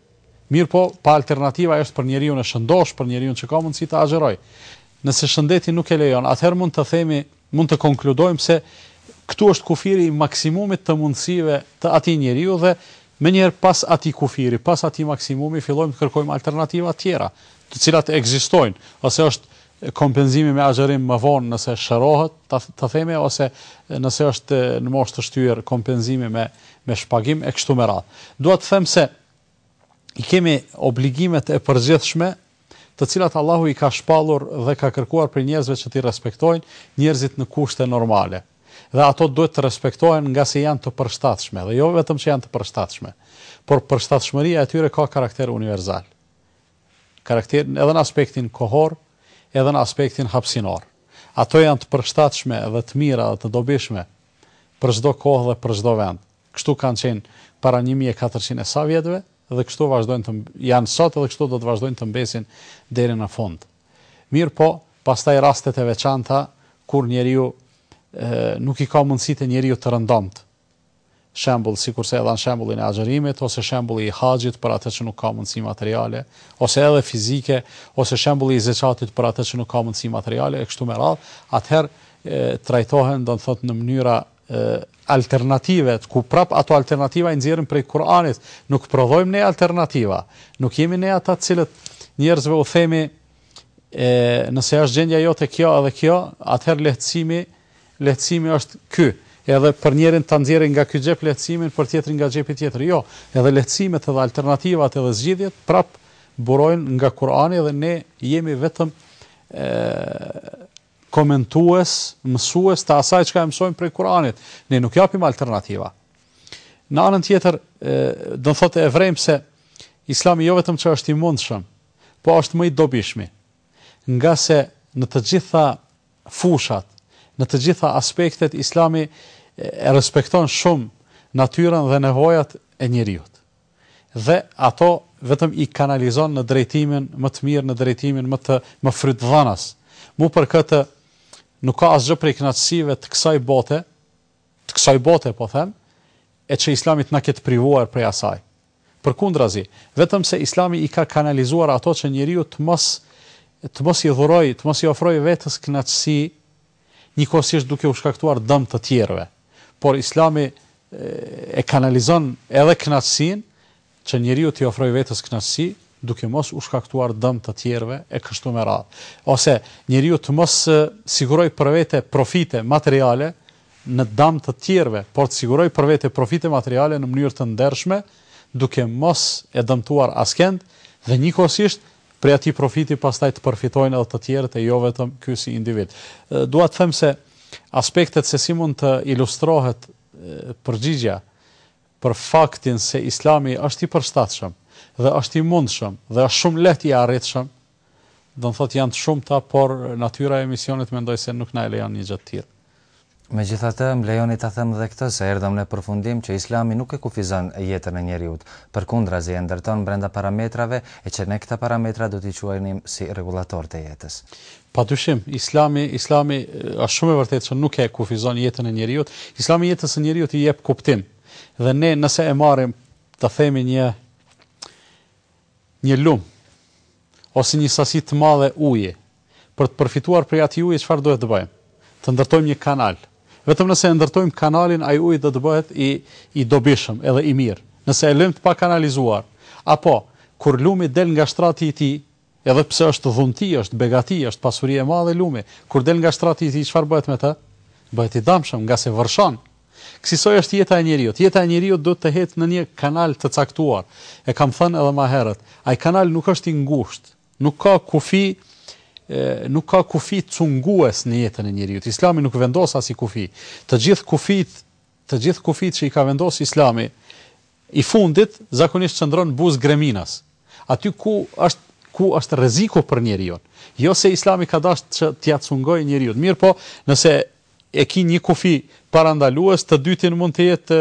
Mirëpo, pa alternativa është për njeriun e shëndoshë, për njeriun që ka mundësi të agjerojë. Nëse shëndeti nuk e lejon, atëherë mund të themi, mund të konkludojmë se këtu është kufiri i maksimumit të mundësive të atij njeriu dhe menjëherë pas atij kufiri, pas atij maksimumi fillojmë të kërkojmë alternativa tjera, të cilat ekzistojnë ose është kompenzimi me agjërim më vonë nëse shërohet, të themi, ose nëse është në moshë të shtyrë kompenzimi me me shpagim e kështu me radhë. Dua të them se i kemi obligimet e përgjithshme të cilat Allahu i ka shpallur dhe ka kërkuar prej njerëzve që t'i respektojnë njerëzit në kushte normale. Dhe ato duhet të respektohen ngase janë të përshtatshme dhe jo vetëm që janë të përshtatshme, por përshtatshmëria e tyre ka karakter universal. karakterin edhe në aspektin kohor edhe në aspektin hapësinor. Ato janë të përshtatshme dhe të mira dhe të dobishme për çdo kohë dhe për çdo vend. Kështu kanë qenë para një mijë e katërqind e sa vjetëve dhe kështu vazhdojnë të janë sot dhe kështu do të vazhdojnë të mbesin deri në fund. Mirëpo, pastaj rastet e veçanta kur njeriu nuk i ka mundësitë e njeriut të rëndomtë. shembull sikurse e dhanë shembullin e agjërimit ose shembulli i haxhit për atë që nuk ka mundësi materiale ose edhe fizike ose shembulli i zeqatit për atë që nuk ka mundësi materiale e kështu me radhë, atëherë trajtohen do të thotë në mënyra alternative, ku prap ato alternativa i nxjerrim prej Kur'anit, nuk prodhojmë ne alternativa, nuk jemi ne ata të cilët njerëzve u themi e nëse është gjendja jote kjo edhe kjo, atëherë lehtësimi Lehtësimi është ky, edhe për njërin ta nxjerrim nga ky xhep lehtësimin, për tjetrin nga xhepi tjetër. Jo, edhe lehtësimet edhe alternativat edhe zgjidhjet prapë burojnë nga Kur'ani dhe ne jemi vetëm komentues, mësues të asaj çka e mësojmë prej Kur'anit. Ne nuk japim alternativa. Në anën tjetër, do të thotë e vrem se Islami jo vetëm që është i mundshëm, po është më i dobishmi. Ngase në të gjitha fushat, në të gjitha aspektet Islami e respekton shumë natyrën dhe nevojat e njeriut. Dhe ato vetëm i kanalizon në drejtimin më të mirë, në drejtimin më të më frytdhënës. Mu për këtë nuk ka asgjë prej kënaqësive të kësaj bote, të kësaj bote po them, e që Islami të na ketë privuar prej asaj. Përkundrazi, vetëm se Islami i ka kanalizuar ato që njeriu të mos të mos i dhurojë, të mos i ofrojë vetes kënaqësi, njëkohësisht duke u shkaktuar dëm të tjerëve. Por Islami e kanalizon edhe kënaqësinë, që njeriu t'i ofrojë vetes kënaqësi, duke mos u shkaktuar dëm të tjerëve e kështu me radhë. Ose njeriu të mos sigurojë për vete profite materiale, në dam të tjerëve, por të sigurojë për vete profite materiale në mënyrë të ndershme, duke mos e dëmtuar askend, dhe njëkohësisht prej atij profiti pastaj të përfitojnë edhe të tjerët e jo vetëm ky si individ. Dua të them se aspektet se si mund të ilustrohet përgjigja për faktin se Islami është i përshtatshëm dhe është i mundshëm dhe është shumë lehtë i arritshëm, Do të thotë janë të shumta, por natyra e emisionit mendoj se nuk na e lejon një gjë të tillë. Megjithatë, më lejoni ta them dhe këtë se erdhëm në përfundim që Islami nuk e kufizon jetën e njeriut, përkundrazi e ndërton brenda parametrave e që ne këta parametra do t'i quajnim si rregullatorë të jetës. Padyshim, Islami, Islami është shumë e vërtetë që nuk e kufizon jetën e njeriut. Islami jetës së njeriut i jep kuptim. Dhe ne nëse e marrim, të themi një një lum ose një sasi të madhe uji, për të përfituar prej atij uji çfarë duhet të bëjmë? Të ndërtojmë një kanal. Vetëm nëse e ndërtojmë kanalin ai uji do të bëhet i i dobishëm edhe i mirë. Nëse e lëmë të pakanalizuar, apo kur lumi del nga shtrati i tij, edhe pse është dhunti, është begati, është pasuri e madhe lumi, kur del nga shtrati i tij çfarë bëhet me të? Bëhet i dëmshëm, ngase vërshon, Kësisoj është jeta e njeriut. Jeta e njeriut duhet të ecë në një kanal të caktuar. E kam thënë edhe më herët. Ai kanal nuk është i ngushtë. Nuk ka kufi nuk ka kufi cungues në jetën e njeriut. Islami nuk vendos asnjë kufi. Të gjithë kufijtë, të gjithë kufijtë që i ka vendosur Islami, i fundit zakonisht qëndron në buzë greminës. Aty ku është ku është rreziku për njeriun. Jo se Islami ka dashur që t'ia cungojë njeriut. Mirpo, nëse E ki një kufi parandalues, të dytin mund të jetë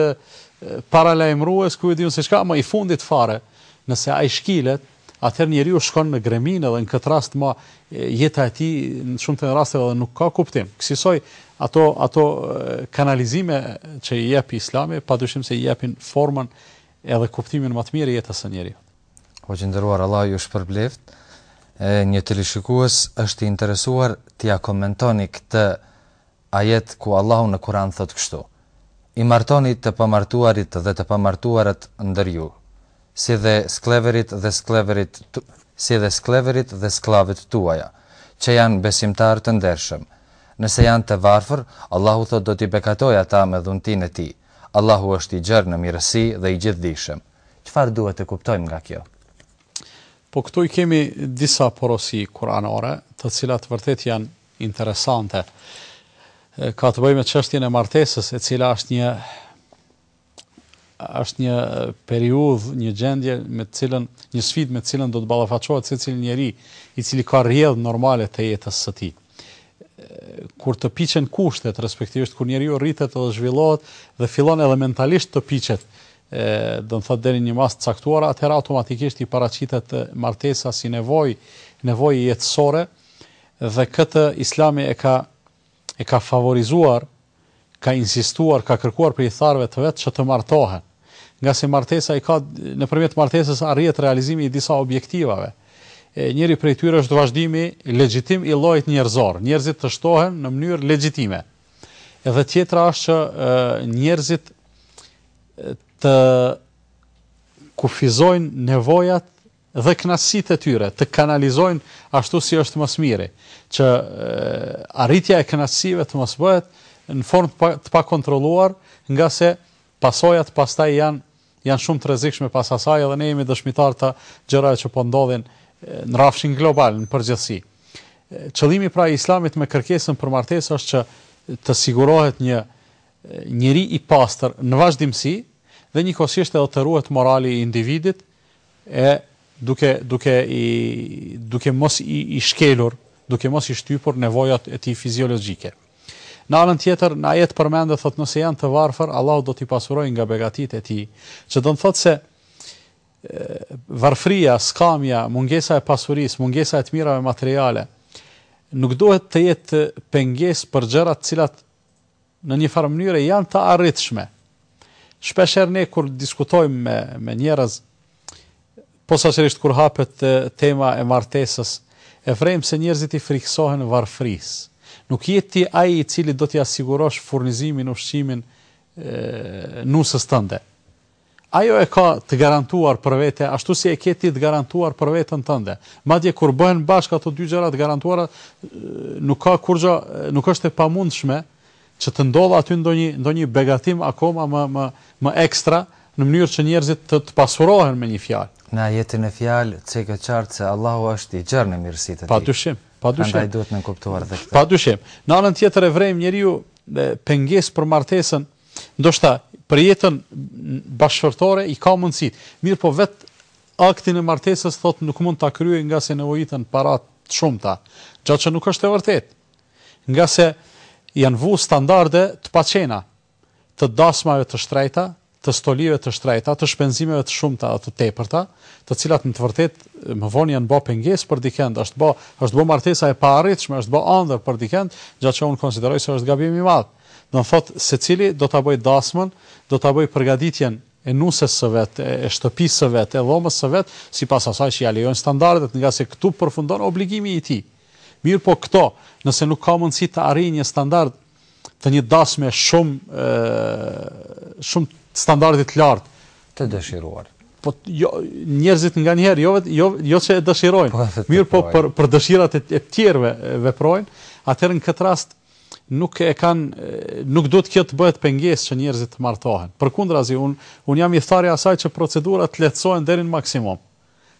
paralajmërues, ku e di unë se çka, ama i fundit fare, nëse ai shkilet, atëherë njeriu shkon në greminë dhe në këtë rast më jeta e tij në shumë të rasteve edhe nuk ka kuptim. Kësisoj, ato ato kanalizime që i jep Islami, padyshim se i japin formën edhe kuptimin më të mirë jetës së njeriut. Hoxhë i nderuar, Allahu ju shpërbleftë. Një teleshikues është i interesuar t'ia komentoni këtë ajet ku Allahu në Kur'an thotë kështu: I martoni të pamartuarit dhe të pamartuarat ndër ju, si dhe skleverit dhe skleverit si dhe skleverit dhe skllavet tuaja, që janë besimtarë të ndershëm. Nëse janë të varfër, Allahu thotë do t'i bekatojë ata me dhuntinë e Tij. Allahu është i gjerë në mirësi dhe i gjithëdijshëm. Çfarë duhet të kuptojmë nga kjo? Po këtu i kemi disa porosi kuranore, të cilat vërtet janë interesante. Ka të bëjë me çështjen e martesës, e cila është një është një periudhë, një gjendje me të cilën, një sfidë me të cilën do të ballafaqohet secili njeri i cili ka rrjedhë normale të jetës së tij kur të piqen kushtet, respektivisht kur njeriu rritet dhe zhvillohet dhe fillon edhe mentalisht të piqet, e, do të thotë deri në një masë të caktuar, atëherë automatikisht i paraqitet martesa si nevojë, nevojë jetësore dhe këtë Islami e ka e ka favorizuar, ka insistuar, ka kërkuar prej ithtarëve të vet që të martohen. Ngase martesa i ka nëpërmjet martesës arrihet realizimi i disa objektivave. E, njëri prej tyre është vazhdimi legjitim i llojit njerëzor. Njerëzit të shtohen në mënyrë legjitime. Edhe tjetra është që njerëzit të kufizojnë nevojat dhe kënaqësitë e tyre, të kanalizojnë ashtu si është më së miri, që arritja e kënaqësive të mos bëhet në formë të pakontrolluar, ngase pasojat pastaj janë janë shumë të rrezikshme pas asaj edhe ne jemi dëshmitarë të gjërave që po ndodhin në rrafshin global në përgjithësi. Qëllimi pra i Islamit me kërkesën për martesë është që të sigurohet një njeri i pastër në vazhdimësi dhe njëkohësisht edhe të ruhet morali i individit e duke duke i duke mos i i shkelur, duke mos i shtypur nevojat e tij fiziologjike. Në anën tjetër, në ajet përmendet thotë nëse janë të varfër, Allahu do t'i pasurojë nga begatitë e tij, që do të thotë se varfëria, skamja, mungesa e pasurisë, mungesa e të mirave materiale nuk duhet të jetë pengesë për gjërat të cilat në një farë mënyre janë të arritshme. Shpesh herë ne kur diskutojmë me me njerëz, posaçërisht kur hapet tema e martesës, e vërejmë se njerëzit i frikësohen varfërisë. Nuk je ti ai i cili do t'ia sigurosh furnizimin, ushqimin e, nusës tënde. Ajo e ka të garantuar për vete ashtu si e ke ti të garantuar për veten tënde. Madje kur bëhen bashkë ato dy gjëra të garantuara nuk ka kurrgjë, nuk është e pamundshme që të ndodhë aty ndonjë ndonjë begatim akoma më më më ekstra në mënyrë që njerëzit të të pasurohen me një fjalë. Në ajetin në fjalë ceket qartë se Allahu është i gjerë në mirësitë e Tij. Padyshim, padyshim. Prandaj duhet nënkuptuar edhe këtë. Padyshim. Në anën tjetër e vërejmë njeriu pengesë për martesën, ndoshta për jetën bashkëshortore i ka mundësitë, mirëpo vetë aktin e martesës thotë nuk mund ta kryejë ngase nevojiten para të shumta, gjë që nuk është e vërtetë. Ngase janë vu standarde të paqena, të dasmave të shtrejta, të stolive të shtrejta, të shpenzimeve të shumta dhe të tepërta, të cilat në të vërtetë më vonë janë bë pengesë për dikend, është bë është bë martesa e paarritshme, është bë ëndërr për dikend, gjë që unë konsideroj se është gabim i madh. Do të thotë secili do ta bëjë dasmën, do ta bëjë përgatitjen e nuses së vet, e shtëpisë së vet, e dhomës së vet, sipas asaj që ia lejojnë standardet, ngase këtu përfundon obligimi i tij. Mirëpo këto, nëse nuk ka mundësi të arrijë një standard të një dasme shumë shumë standardi të lartë, të dëshiruar. Po jo njerëzit nganjëherë jo vetë jo jo se e dëshirojnë, po, mirëpo për për dëshirat e të tjerëve veprojnë, atëherë në këtë rast nuk e kanë nuk duhet kjo të bëhet pengesë që njerëzit të martohen. Përkundrazi, unë un jam ithtar i asaj që procedurat të lehtësohen deri në maksimum.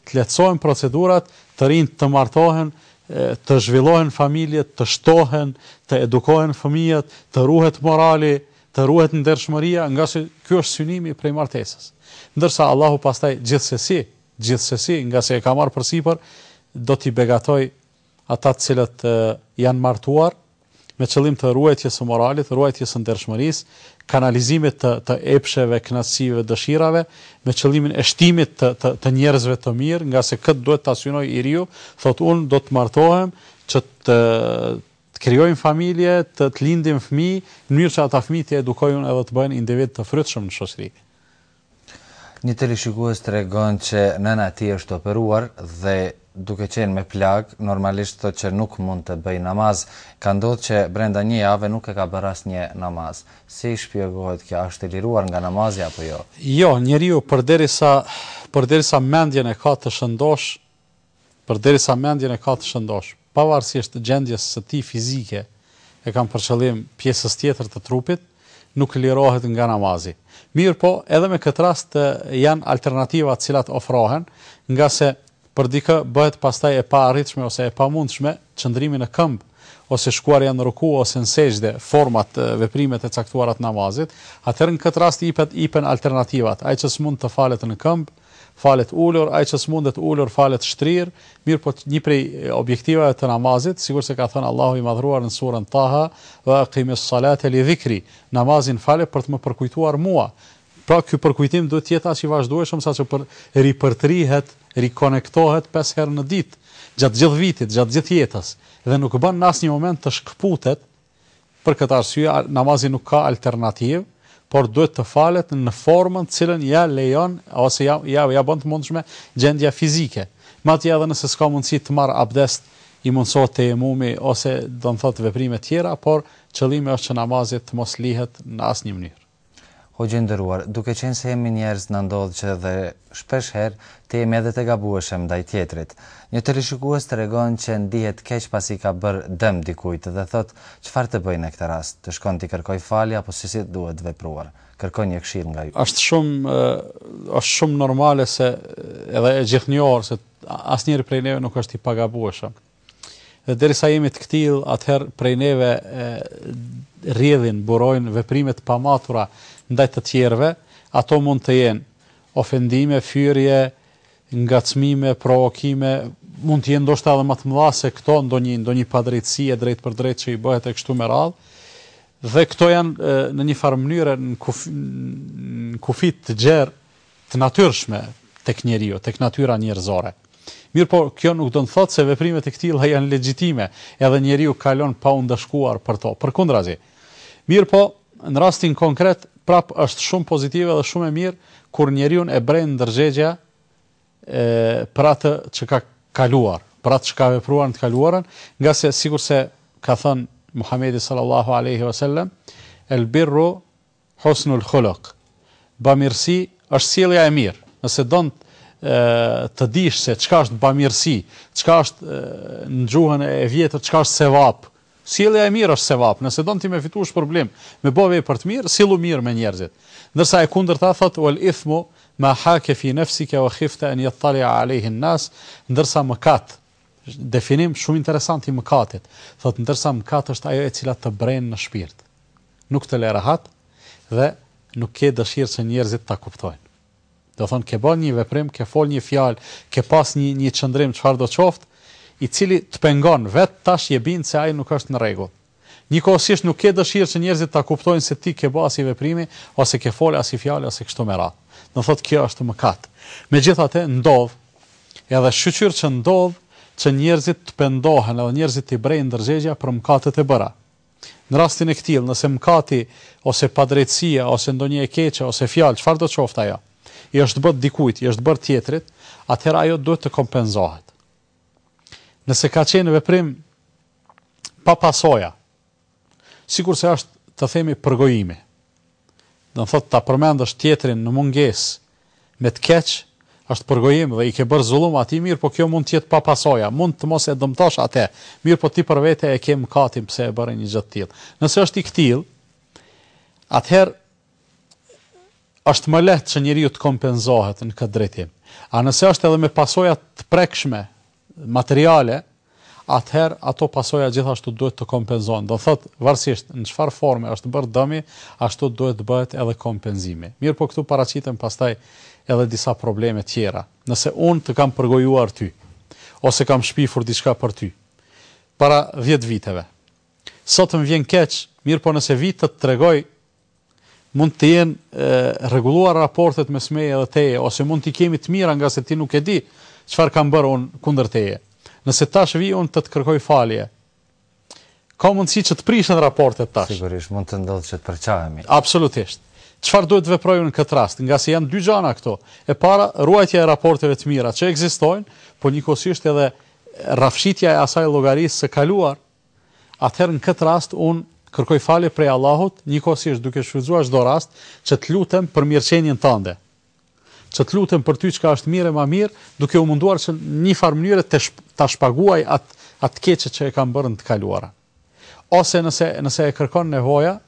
Të lehtësohen procedurat, të rinjtë të martohen, të zhvillohen familjet, të shtohen, të edukohen fëmijët, të ruhet morali, të ruhet ndershmëria, ngase ky është synimi prej martesës. Ndërsa Allahu pastaj gjithsesi, gjithsesi, ngase e ka marrë përsipër, do t'i begatojë ata të cilët janë martuar me qëllim të ruajtjes së moralit, ruajtjes së ndershmërisë, kanalizimit të të epsheve, kënaqësive, dëshirave, me qëllimin e shtimit të të, të njerëzve të mirë, ngase këtë duhet ta synojë i riu, thotë unë do të martohem që të të krijojmë familje, të, të lindim fëmijë, në mënyrë që ata fëmijë t'i edukoj unë edhe të bëhen individ të frytshëm në shoqëri. Një teleshikues tregon që nëna e tij është operuar dhe duke qenë me plagë, normalisht thotë që nuk mund të bëjë namaz. Ka ndodhur që brenda një jave nuk e ka bërë asnjë namaz. Si shpjegohet kjo, a është e liruar nga namazi apo jo? Jo, njeriu përderisa përderisa mendjen e ka të shëndoshë, Përderisa mendjen e ka të shëndoshë, pavarësisht gjendjes së tij fizike, e kam për qëllim pjesës tjetër të trupit, nuk lirohet nga namazi. Mirëpo, edhe me këtë rast janë alternativa të cilat ofrohen, ngase për dikë bëhet pastaj e paarritshme ose e pamundshme qëndrimi në këmbë ose shkuarja në ruku ose në sexhde, format, veprimet e caktuara të namazit, atëherë në këtë rast ipet ipen alternativat, ai që s'mund të falet në këmbë, falet ulur, ai që s'mundet ulur falet shtrirë, mirëpo një prej objektivave të namazit, sikurse ka thënë Allahu i Madhëruar në surën Taha, Wa aqimis salate li dhikri, namazin fale për të më përkujtuar mua. Pra ky përkujtim duhet të jetë aq i vazhdueshëm saqë për ripërtrihet, rikonektohet pesë herë në ditë, gjatë gjithë vitit, gjatë gjithë jetës, dhe nuk bën në asnjë moment të shkëputet Për këtë arsye namazi nuk ka alternativë, por duhet të falet në formën të cilën ia lejon ose ia ia ia bën të mundshme gjendja fizike. Madje edhe nëse s'ka mundësi të marrë abdest, i mundësohet tejemumi ose, do të thotë, veprime të tjera, por qëllimi është që namazi të mos lihet në asnjë mënyrë. Hoxhë i nderuar, duke qenë se jemi njerëz na ndodh që dhe shpesh herë të jemi edhe të gabueshëm ndaj tjetrit. Një teleshikues tregon që ndihet keq pasi ka bërë dëm dikujt dhe thotë çfarë të bëjë në këtë rast, të shkon t'i kërkojë falje apo si si duhet vepruar? Kërkoj një këshillë nga ju. Është shumë është shumë normale se edhe e gjithnjohur se asnjëri prej neve nuk është i pagabueshëm. Dhe derisa jemi të këtillë, atëherë prej neve rrjedhin, burojnë veprime të pamatura ndaj të tjerëve, ato mund të jenë ofendime, fyerje, ngacmime, provokime, mund të jenë ndoshta edhe më të mëdha se këto, ndonjë ndonjë padrejtësi e drejtpërdrejtë që i bëhet e kështu me radhë. Dhe këto janë në një farë mënyre në kufij të gjerë të natyrshme tek njeriu, tek natyra njerëzore. Mirëpo, kjo nuk do të thotë se veprimet e këtilla janë legjitime, edhe njeriu kalon pa u ndëshkuar për to, përkundrazi. Mirëpo, në rastin konkret, prapë është shumë pozitive dhe shumë e mirë kur njeriun e bren ndërgjegja për atë që ka kaluar, për atë që ka vepruar në të kaluarën, ngase sikurse ka thënë Muhamedi sallallahu alaihi wasallam, el birru Husnul Khuluq, Bamirësi është sjellja e mirë. Nëse don të dish se çka është bamirësi, çka është në gjuhën e vjetër çka është sevap, sjellja e mirë është sevap, nëse don ti me fitu shpërblim, me bo vepër të mirë, sillu mirë me njerëzit. Ndërsa e kundërta thotë wal ithmu ma hake fi nefsike wa khifte en jettali'a alejhi nnas, ndërsa mëkat, definim shumë interesant i mëkatit, thotë ndërsa mëkat është ajo e cila të bren në shpirt. Nuk të le rehat dhe nuk ke dëshirë që njerëzit ta kuptojnë. Do të thotë ke bërë një veprim, ke folë një fjalë, ke pas një një qëndrim çfarëdo qoftë, i cili të pengon, vetë tash je bind se ai nuk është në rregull. Njëkohësisht nuk ke dëshirë që njerëzit ta kuptojnë se ti ke bërë asi veprimi ose ke folë asi fjale ose kështu me radhë. Do thotë kjo është mëkat. Megjithatë ndodh edhe shyqyr që ndodh që njerëzit të pendohen edhe njerëzit t'i brejë ndërgjegja për mëkatet e bëra. Në rastin e këtillë, nëse mëkati, ose padrejtësia, ose ndonjë e keqe, ose fjalë, çfarëdo qoftë ajo, i është bërë dikujt, i është bërë tjetrit, atëherë ajo duhet të kompenzohet. Nëse ka qenë veprim pa pasoja, sikurse është, të themi, përgojimi, do të thotë ta përmendësh tjetrin në mungesë me të keq është përgojim dhe i ke bërë zullum atij mirëpo kjo mund të jetë pa pasoja mund të mos e dëmtosh atë mirëpo ti për vete e ke mëkatin pse e bëre një gjë të tillë nëse është i këtillë atëherë është më lehtë që njeriu të kompenzohet në këtë drejtim a nëse është edhe me pasoja të prekshme materiale, atëherë ato pasoja gjithashtu duhet të kompenzohen. Do thotë, varësisht në çfarë forme është bërë dëmi, ashtu duhet të bëhet edhe kompenzimi. Mirëpo këtu paraqiten pastaj edhe disa probleme tjera. Nëse unë të kam përgojuar ty, ose kam shpifur diçka për ty, para dhjetë viteve, sot më vjen keq, mirëpo nëse vi të të tregoj mund të jenë rregulluar raportet mes meje dhe teje ose mund t'i kemi të mira ngase ti nuk e di çfarë kam bërë unë kundër teje. Nëse tash vi unë të të kërkoj falje, ka mundësi që të prishen raportet tash. Sigurisht, mund të ndodhë që të përçahemi. Absolutisht. Çfarë duhet të veproj unë në këtë rast? Ngase janë dy gjana këto. E para, ruajtja e raporteve të mira që ekzistojnë, por njëkohësisht edhe rrafshimi e asaj llogarisë së kaluar, atëherë në këtë rast unë kërkoj falje prej Allahut, njëkohësisht duke shfrytëzuar çdo rast që të lutem për mirëqenien tënde, që të lutem për ty çka është mirë e ma mirë, duke u munduar që në një farë mënyre të ta shpaguaj atë atë keqe që e kam bërë në të kaluara. Ose nëse nëse e kërkon nevoja,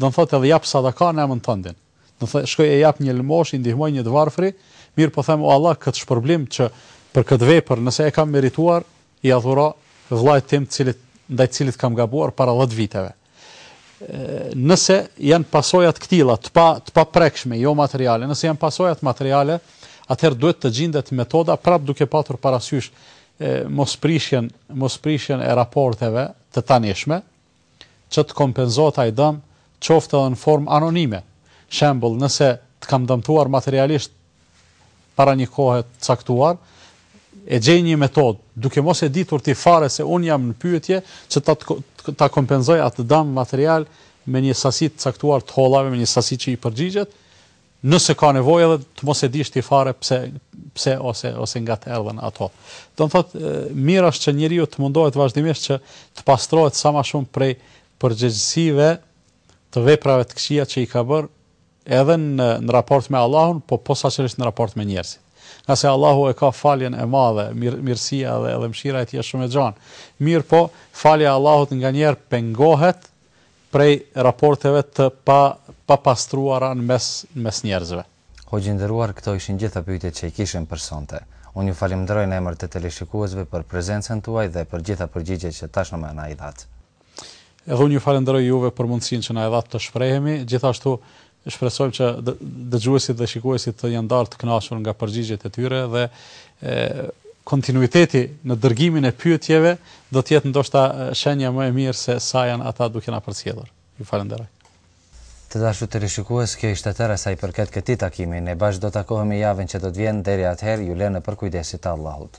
do të thotë edhe jap sadaka në emrin tëndin. Do të thotë shkoj e jap një lëmosh, i ndihmoj një të varfri, mirëpo them o Allah këtë shpërblim që për këtë vepër nëse e kam merituar, Ia dhuro vëllait tim të cilit ndaj të cilit kam gabuar para dhjetë viteve. Nëse janë pasojat të këtilla të pa të paprekshme jo materiale, nëse janë pasojat materiale, atëherë duhet të gjindet metoda prapë duke patur parasysh mosprishjen mosprishjen e raporteve të tanishme, që të kompenzohet ai dëm, qoftë edhe në formë anonime, shembull, nëse të kam dëmtuar materialisht para një kohe të caktuar, e gjej një metodë, duke mos e ditur ti fare se unë jam në pyetje, që ta ta kompenzoj atë dëm material me një sasi të caktuar të hollave, me një sasi që i përgjigjet, Nëse ka nevojë edhe të mos e dish ti fare pse pse ose ose nga të erdhën ato. Do të thotë mirë është që njeriu të mundohet vazhdimisht që të pastrohet sa më shumë prej përgjegjësive të veprave të këqija që i ka bërë edhe në, në raport me Allahun, po posaçërisht në raport me njerëzit. Ngase Allahu e ka faljen e madhe, mir, mirësia dhe edhe mshira e tij është shumë e gjanë. Mirëpo, falja e Allahut nganjëherë pengohet prej raporteve të pa papastruara në mes në mes njerëzve. Hoxhë i nderuar këto ishin gjitha pyetjet që i kishim për sonte. Unë ju falemnderoj në emër të teleshikuesve për prezencën tuaj dhe për gjitha përgjigjet që tashmë më na i dhatë. Edhe unë ju falenderoj juve për mundësinë që na e dhatë të shprehemi, gjithashtu Shpresojmë që dëgjuesit dhe shikuesit të jenë dalë të kënaqur nga përgjigjet e tyre dhe kontinuiteti në dërgimin e pyetjeve do të jetë ndoshta shenja më e mirë se sa janë ata duke na përcjellur. Ju falenderoj. Të dashur teleshikues, kjo ishte e tëra sa i përket këtij takimi. Ne bashkë do të takohemi javën që do të vjen, deri atëherë ju lë në përkujdesje të Allahut.